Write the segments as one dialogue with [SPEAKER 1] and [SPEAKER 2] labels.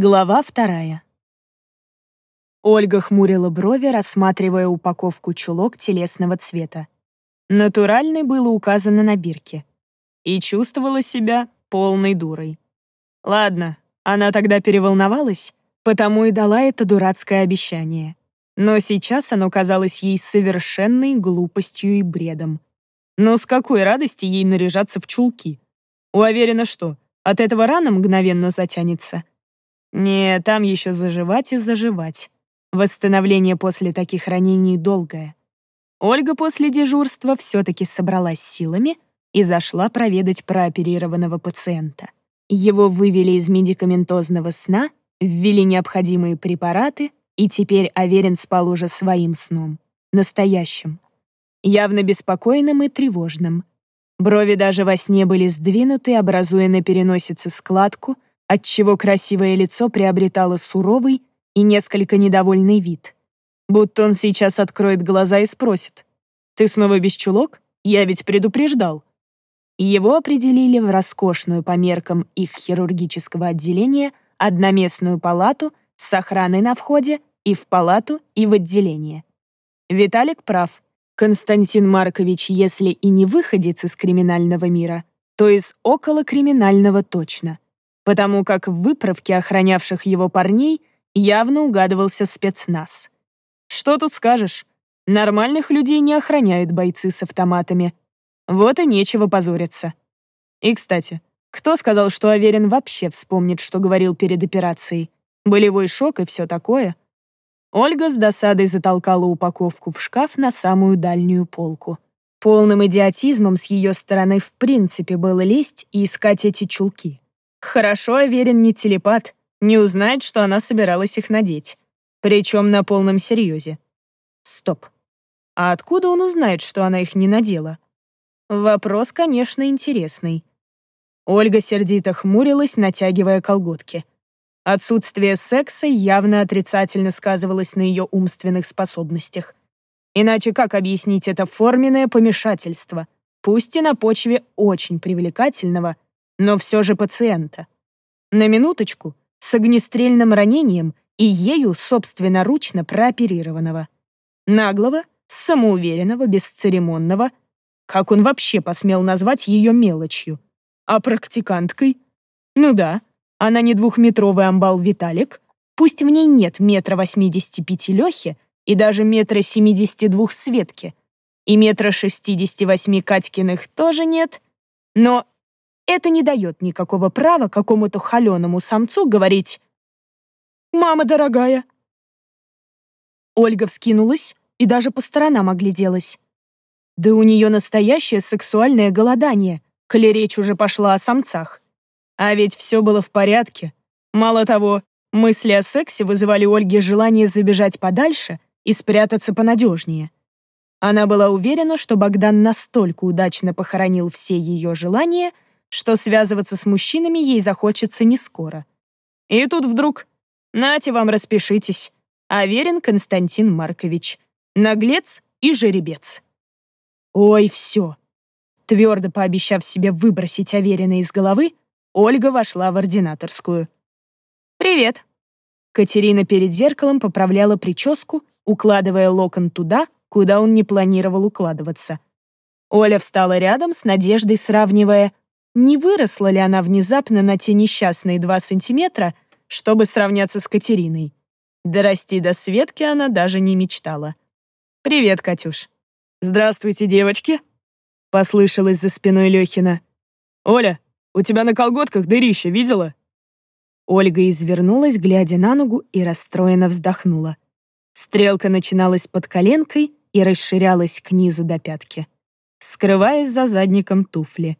[SPEAKER 1] Глава вторая. Ольга хмурила брови, рассматривая упаковку чулок телесного цвета. Натуральный было указано на бирке. И чувствовала себя полной дурой. Ладно, она тогда переволновалась, потому и дала это дурацкое обещание. Но сейчас оно казалось ей совершенной глупостью и бредом. Но с какой радости ей наряжаться в чулки? Уверена, что, от этого рана мгновенно затянется — не, там еще заживать и заживать. Восстановление после таких ранений долгое. Ольга после дежурства все-таки собралась силами и зашла проведать прооперированного пациента. Его вывели из медикаментозного сна, ввели необходимые препараты, и теперь Аверин спал уже своим сном, настоящим, явно беспокойным и тревожным. Брови даже во сне были сдвинуты, образуя на переносице складку — отчего красивое лицо приобретало суровый и несколько недовольный вид. Будто он сейчас откроет глаза и спросит. «Ты снова без чулок? Я ведь предупреждал». Его определили в роскошную по меркам их хирургического отделения одноместную палату с охраной на входе и в палату, и в отделение. Виталик прав. Константин Маркович, если и не выходец из криминального мира, то из около криминального точно — потому как в выправке охранявших его парней явно угадывался спецназ. Что тут скажешь? Нормальных людей не охраняют бойцы с автоматами. Вот и нечего позориться. И, кстати, кто сказал, что Аверин вообще вспомнит, что говорил перед операцией? Болевой шок и все такое? Ольга с досадой затолкала упаковку в шкаф на самую дальнюю полку. Полным идиотизмом с ее стороны в принципе было лезть и искать эти чулки. Хорошо Аверин не телепат, не узнает, что она собиралась их надеть. Причем на полном серьезе. Стоп. А откуда он узнает, что она их не надела? Вопрос, конечно, интересный. Ольга сердито хмурилась, натягивая колготки. Отсутствие секса явно отрицательно сказывалось на ее умственных способностях. Иначе как объяснить это форменное помешательство, пусть и на почве очень привлекательного — но все же пациента. На минуточку, с огнестрельным ранением и ею собственноручно прооперированного. Наглого, самоуверенного, бесцеремонного. Как он вообще посмел назвать ее мелочью? А практиканткой? Ну да, она не двухметровый амбал Виталик, пусть в ней нет метра восьмидесяти пяти Лехи и даже метра семидесяти двух Светки, и метра шестидесяти восьми Катькиных тоже нет, но это не дает никакого права какому-то холеному самцу говорить «Мама дорогая». Ольга вскинулась и даже по сторонам огляделась. Да у нее настоящее сексуальное голодание, коли речь уже пошла о самцах. А ведь все было в порядке. Мало того, мысли о сексе вызывали Ольге желание забежать подальше и спрятаться понадежнее. Она была уверена, что Богдан настолько удачно похоронил все ее желания — что связываться с мужчинами ей захочется не скоро. И тут вдруг «Нате вам, распишитесь. Аверин Константин Маркович. Наглец и жеребец». Ой, все. Твердо пообещав себе выбросить Аверина из головы, Ольга вошла в ординаторскую. «Привет». Катерина перед зеркалом поправляла прическу, укладывая локон туда, куда он не планировал укладываться. Оля встала рядом с надеждой, сравнивая не выросла ли она внезапно на те несчастные два сантиметра, чтобы сравняться с Катериной. Дорасти до Светки она даже не мечтала. «Привет, Катюш». «Здравствуйте, девочки», — послышалось за спиной Лёхина. «Оля, у тебя на колготках дырище, видела?» Ольга извернулась, глядя на ногу, и расстроенно вздохнула. Стрелка начиналась под коленкой и расширялась к низу до пятки, скрываясь за задником туфли.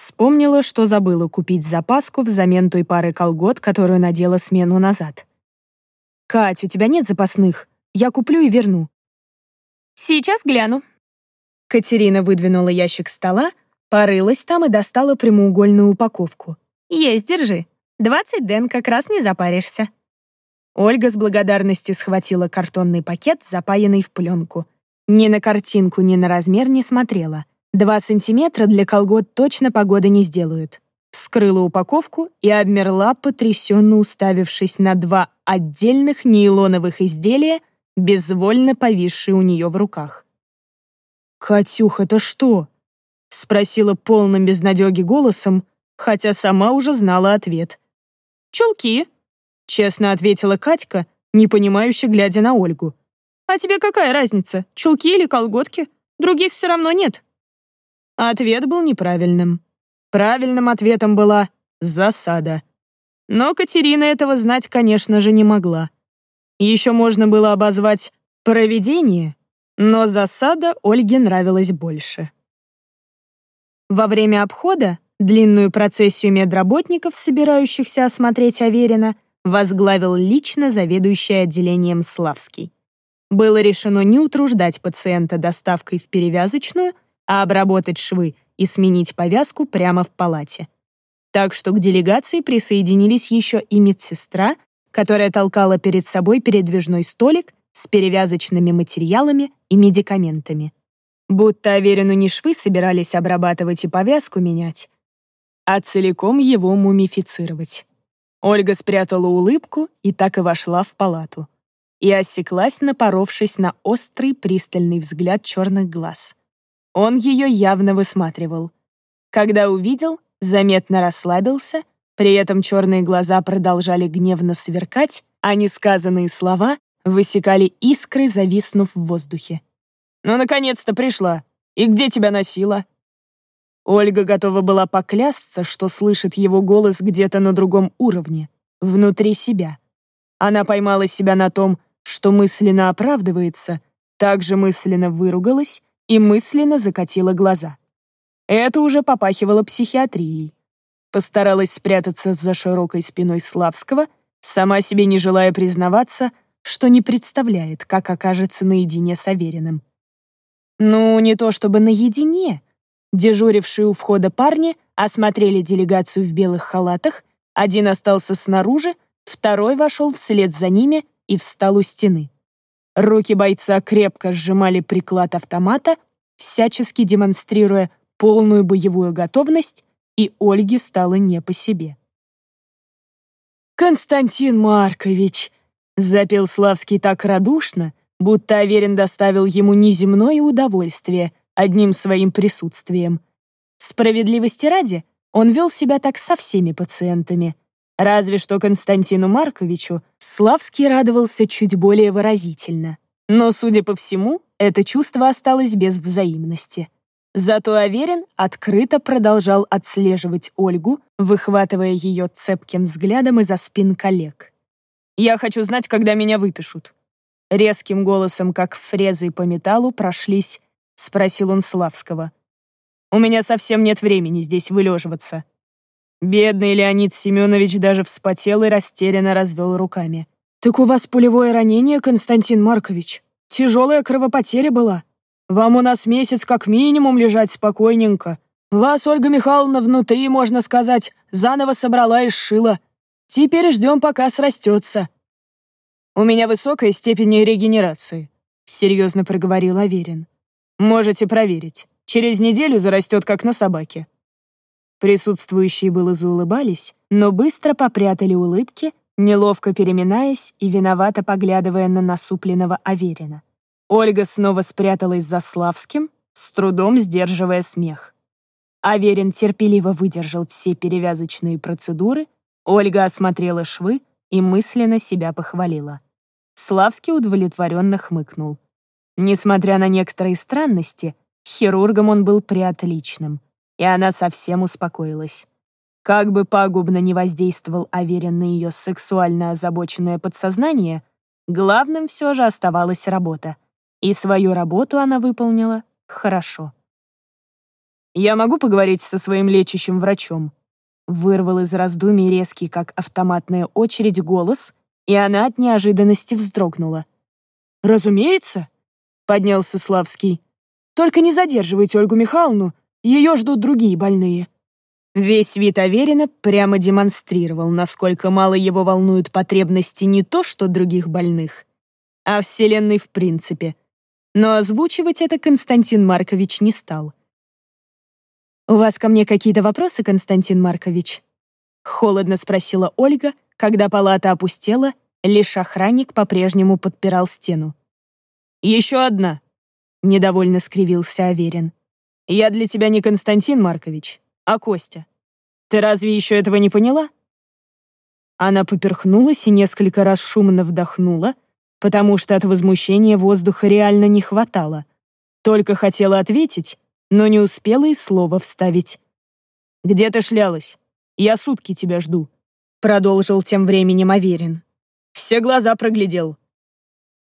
[SPEAKER 1] Вспомнила, что забыла купить запаску взамен той пары колгот, которую надела смену назад. «Кать, у тебя нет запасных? Я куплю и верну». «Сейчас гляну». Катерина выдвинула ящик стола, порылась там и достала прямоугольную упаковку. «Есть, держи. Двадцать ден, как раз не запаришься». Ольга с благодарностью схватила картонный пакет, запаянный в пленку. Ни на картинку, ни на размер не смотрела — Два сантиметра для колгот точно погоды не сделают. вскрыла упаковку и обмерла, потрясенно уставившись на два отдельных нейлоновых изделия, безвольно повисшие у нее в руках. «Катюх, это что?» — спросила полным безнадеги голосом, хотя сама уже знала ответ. «Чулки», — честно ответила Катька, непонимающе глядя на Ольгу. «А тебе какая разница, чулки или колготки? Других все равно нет». Ответ был неправильным. Правильным ответом была «засада». Но Катерина этого знать, конечно же, не могла. Еще можно было обозвать «проведение», но засада Ольге нравилась больше. Во время обхода длинную процессию медработников, собирающихся осмотреть Аверина, возглавил лично заведующий отделением Славский. Было решено не утруждать пациента доставкой в перевязочную, а обработать швы и сменить повязку прямо в палате. Так что к делегации присоединились еще и медсестра, которая толкала перед собой передвижной столик с перевязочными материалами и медикаментами. Будто Аверину не швы собирались обрабатывать и повязку менять, а целиком его мумифицировать. Ольга спрятала улыбку и так и вошла в палату. И осеклась, напоровшись на острый пристальный взгляд черных глаз. Он ее явно высматривал. Когда увидел, заметно расслабился, при этом черные глаза продолжали гневно сверкать, а несказанные слова высекали искры, зависнув в воздухе. «Ну, наконец-то пришла! И где тебя носила?» Ольга готова была поклясться, что слышит его голос где-то на другом уровне, внутри себя. Она поймала себя на том, что мысленно оправдывается, также мысленно выругалась и мысленно закатила глаза. Это уже попахивало психиатрией. Постаралась спрятаться за широкой спиной Славского, сама себе не желая признаваться, что не представляет, как окажется наедине с Авериным. Ну, не то чтобы наедине. Дежурившие у входа парни осмотрели делегацию в белых халатах, один остался снаружи, второй вошел вслед за ними и встал у стены. Руки бойца крепко сжимали приклад автомата, всячески демонстрируя полную боевую готовность, и Ольге стало не по себе. «Константин Маркович!» — запел Славский так радушно, будто Аверин доставил ему неземное удовольствие одним своим присутствием. Справедливости ради, он вел себя так со всеми пациентами. Разве что Константину Марковичу Славский радовался чуть более выразительно. Но, судя по всему, это чувство осталось без взаимности. Зато Аверин открыто продолжал отслеживать Ольгу, выхватывая ее цепким взглядом из-за спин коллег. «Я хочу знать, когда меня выпишут», Резким голосом, как фрезой по металлу, прошлись, спросил он Славского. «У меня совсем нет времени здесь вылеживаться». Бедный Леонид Семенович даже вспотел и растерянно развел руками. «Так у вас пулевое ранение, Константин Маркович? Тяжелая кровопотеря была? Вам у нас месяц как минимум лежать спокойненько. Вас, Ольга Михайловна, внутри, можно сказать, заново собрала и сшила. Теперь ждем, пока срастется. «У меня высокая степень регенерации», — серьезно проговорил Аверин. «Можете проверить. Через неделю зарастет, как на собаке». Присутствующие было заулыбались, но быстро попрятали улыбки, неловко переминаясь и виновато поглядывая на насупленного Аверина. Ольга снова спряталась за Славским, с трудом сдерживая смех. Аверин терпеливо выдержал все перевязочные процедуры, Ольга осмотрела швы и мысленно себя похвалила. Славский удовлетворенно хмыкнул. Несмотря на некоторые странности, хирургом он был приотличным, и она совсем успокоилась. Как бы пагубно ни воздействовал Аверин на ее сексуально озабоченное подсознание, главным все же оставалась работа, и свою работу она выполнила хорошо. «Я могу поговорить со своим лечащим врачом?» Вырвал из раздумий резкий, как автоматная очередь, голос, и она от неожиданности вздрогнула. «Разумеется», — поднялся Славский. «Только не задерживайте Ольгу Михайловну, ее ждут другие больные». Весь вид Аверина прямо демонстрировал, насколько мало его волнуют потребности не то что других больных, а Вселенной в принципе. Но озвучивать это Константин Маркович не стал. «У вас ко мне какие-то вопросы, Константин Маркович?» Холодно спросила Ольга, когда палата опустела, лишь охранник по-прежнему подпирал стену.
[SPEAKER 2] «Еще одна», — недовольно скривился Аверин. «Я для тебя не Константин Маркович, а Костя. Ты разве еще этого не поняла?» Она поперхнулась и несколько раз шумно вдохнула, потому что от возмущения воздуха реально не хватало. Только хотела ответить, но не успела и слова вставить. «Где ты шлялась? Я сутки тебя жду», — продолжил тем временем Аверин. «Все глаза проглядел».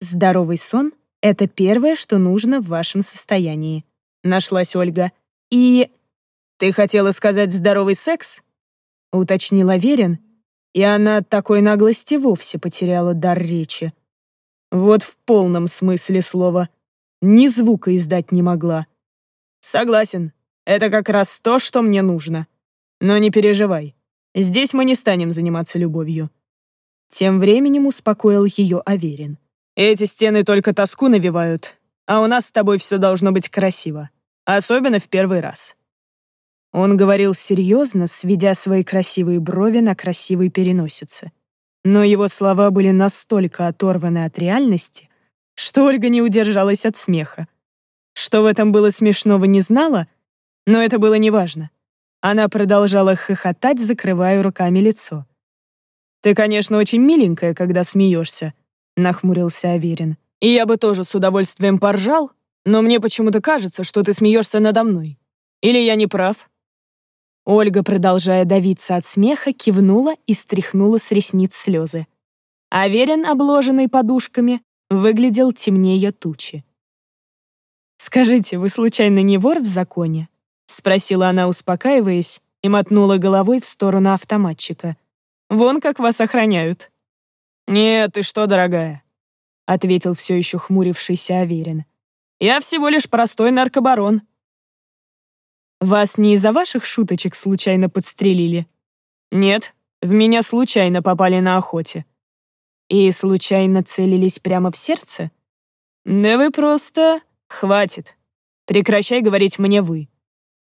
[SPEAKER 1] «Здоровый сон — это первое, что нужно в вашем состоянии», — нашлась Ольга. «И...»
[SPEAKER 2] «Ты хотела сказать здоровый секс?» — уточнил Аверин, и она от такой наглости вовсе потеряла дар речи. Вот в полном смысле слова. Ни звука издать не могла. Согласен, это как раз то, что мне нужно. Но не переживай, здесь мы не станем заниматься любовью. Тем временем успокоил ее Аверин. Эти стены только тоску навевают, а у нас с тобой все должно быть красиво. Особенно в первый раз. Он говорил серьезно, сведя свои красивые брови на красивой переносице. Но его слова были настолько оторваны от реальности, что Ольга не удержалась от смеха. Что в этом было смешного, не знала, но это было неважно. Она продолжала хохотать, закрывая руками лицо. «Ты, конечно, очень миленькая, когда смеешься», — нахмурился Аверин. «И я бы тоже с удовольствием поржал, но мне почему-то кажется, что ты смеешься надо мной. Или я не прав?»
[SPEAKER 1] Ольга, продолжая давиться от смеха, кивнула и стряхнула с ресниц слезы. Аверин, обложенный подушками, выглядел темнее тучи. «Скажите, вы случайно не вор в законе?» — спросила она, успокаиваясь, и мотнула головой в сторону автоматчика. «Вон как вас охраняют».
[SPEAKER 2] «Нет, ты что, дорогая?» — ответил все еще хмурившийся Аверин. «Я всего лишь простой наркобарон».
[SPEAKER 1] «Вас не из-за ваших шуточек случайно подстрелили?»
[SPEAKER 2] «Нет, в меня случайно попали на охоте».
[SPEAKER 1] «И случайно целились прямо в сердце?»
[SPEAKER 2] «Да вы просто...» «Хватит. Прекращай говорить мне «вы».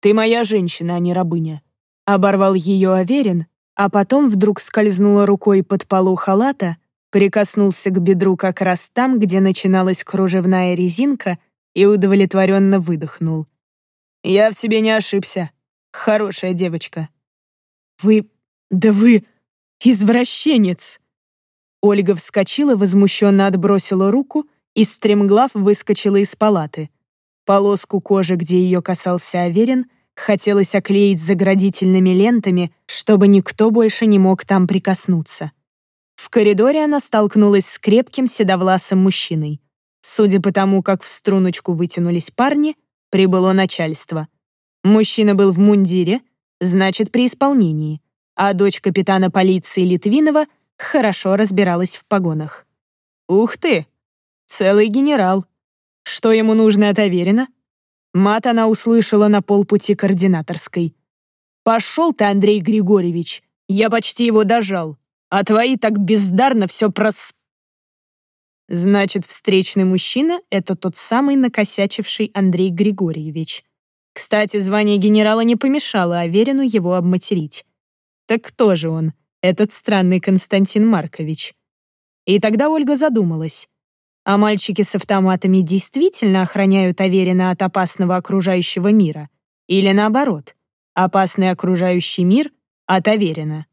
[SPEAKER 2] Ты моя женщина, а не рабыня».
[SPEAKER 1] Оборвал ее Аверин, а потом вдруг скользнула рукой под полу халата, прикоснулся к бедру как раз там, где начиналась кружевная резинка, и удовлетворенно выдохнул.
[SPEAKER 2] «Я в себе не ошибся. Хорошая девочка».
[SPEAKER 1] «Вы... да вы... извращенец!» Ольга вскочила, возмущенно отбросила руку — и стремглав выскочила из палаты. Полоску кожи, где ее касался Аверин, хотелось оклеить заградительными лентами, чтобы никто больше не мог там прикоснуться. В коридоре она столкнулась с крепким седовласым мужчиной. Судя по тому, как в струночку вытянулись парни, прибыло начальство. Мужчина был в мундире, значит, при исполнении, а дочь капитана полиции Литвинова хорошо разбиралась в погонах. «Ух ты!» Целый генерал. Что ему нужно от Аверина? Мат она услышала на полпути координаторской. «Пошел ты, Андрей Григорьевич, я почти его дожал, а твои так бездарно все прос...» Значит, встречный мужчина — это тот самый накосячивший Андрей Григорьевич. Кстати, звание генерала не помешало Аверину его обматерить. Так кто же он, этот странный Константин Маркович? И тогда Ольга задумалась. А мальчики с автоматами действительно охраняют Аверина от опасного окружающего мира? Или наоборот, опасный окружающий мир от Аверина?